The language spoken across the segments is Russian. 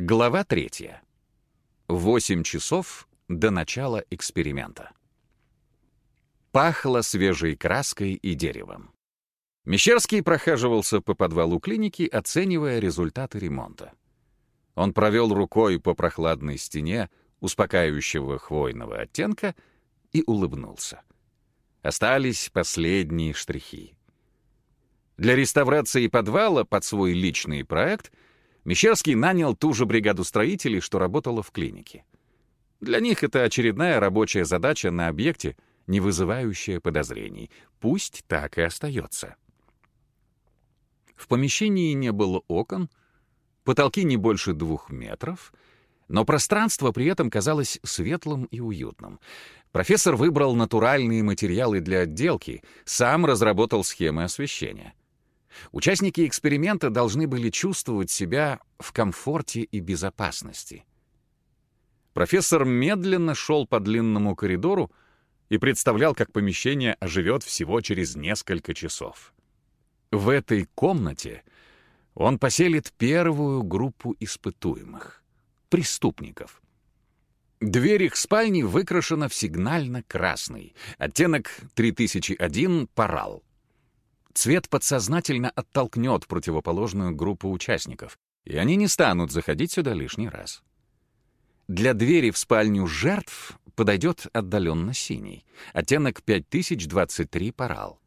Глава третья. Восемь часов до начала эксперимента. Пахло свежей краской и деревом. Мещерский прохаживался по подвалу клиники, оценивая результаты ремонта. Он провел рукой по прохладной стене, успокаивающего хвойного оттенка, и улыбнулся. Остались последние штрихи. Для реставрации подвала под свой личный проект — Мещерский нанял ту же бригаду строителей, что работала в клинике. Для них это очередная рабочая задача на объекте, не вызывающая подозрений. Пусть так и остается. В помещении не было окон, потолки не больше двух метров, но пространство при этом казалось светлым и уютным. Профессор выбрал натуральные материалы для отделки, сам разработал схемы освещения. Участники эксперимента должны были чувствовать себя в комфорте и безопасности. Профессор медленно шел по длинному коридору и представлял, как помещение оживет всего через несколько часов. В этой комнате он поселит первую группу испытуемых — преступников. Дверь их спальни выкрашена в сигнально-красный, оттенок 3001 — парал. Цвет подсознательно оттолкнет противоположную группу участников, и они не станут заходить сюда лишний раз. Для двери в спальню жертв подойдет отдаленно синий, оттенок 5023 парал.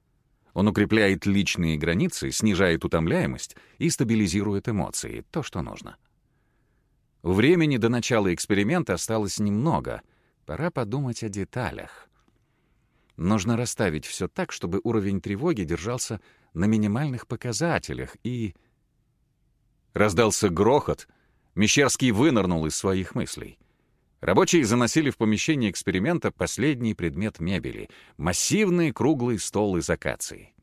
Он укрепляет личные границы, снижает утомляемость и стабилизирует эмоции, то, что нужно. Времени до начала эксперимента осталось немного. Пора подумать о деталях. Нужно расставить все так, чтобы уровень тревоги держался на минимальных показателях и... Раздался грохот. Мещерский вынырнул из своих мыслей. Рабочие заносили в помещение эксперимента последний предмет мебели — массивный круглый стол из акации.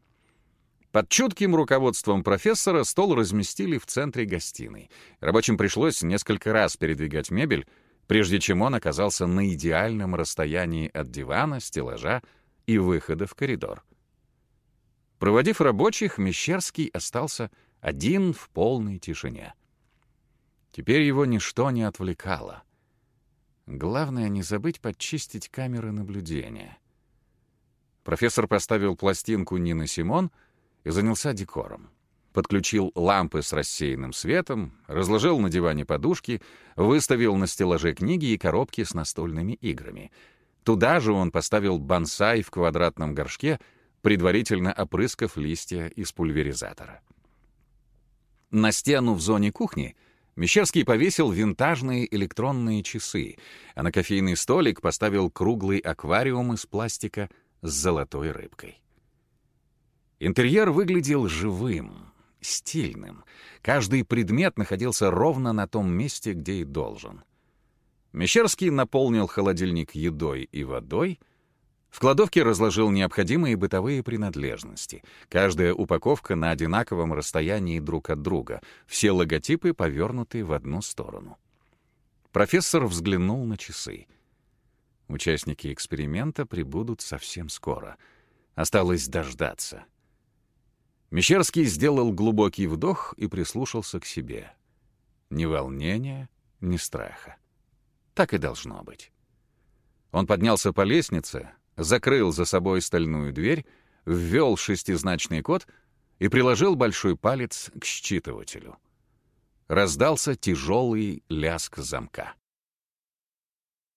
Под чутким руководством профессора стол разместили в центре гостиной. Рабочим пришлось несколько раз передвигать мебель, прежде чем он оказался на идеальном расстоянии от дивана, стеллажа и выхода в коридор. Проводив рабочих, Мещерский остался один в полной тишине. Теперь его ничто не отвлекало. Главное — не забыть подчистить камеры наблюдения. Профессор поставил пластинку Нины Симон и занялся декором. Подключил лампы с рассеянным светом, разложил на диване подушки, выставил на стеллаже книги и коробки с настольными играми — Туда же он поставил бонсай в квадратном горшке, предварительно опрыскав листья из пульверизатора. На стену в зоне кухни Мещерский повесил винтажные электронные часы, а на кофейный столик поставил круглый аквариум из пластика с золотой рыбкой. Интерьер выглядел живым, стильным. Каждый предмет находился ровно на том месте, где и должен. Мещерский наполнил холодильник едой и водой, в кладовке разложил необходимые бытовые принадлежности. Каждая упаковка на одинаковом расстоянии друг от друга, все логотипы повернуты в одну сторону. Профессор взглянул на часы. Участники эксперимента прибудут совсем скоро. Осталось дождаться. Мещерский сделал глубокий вдох и прислушался к себе. Ни волнения, ни страха. Так и должно быть. Он поднялся по лестнице, закрыл за собой стальную дверь, ввел шестизначный код и приложил большой палец к считывателю. Раздался тяжелый ляск замка.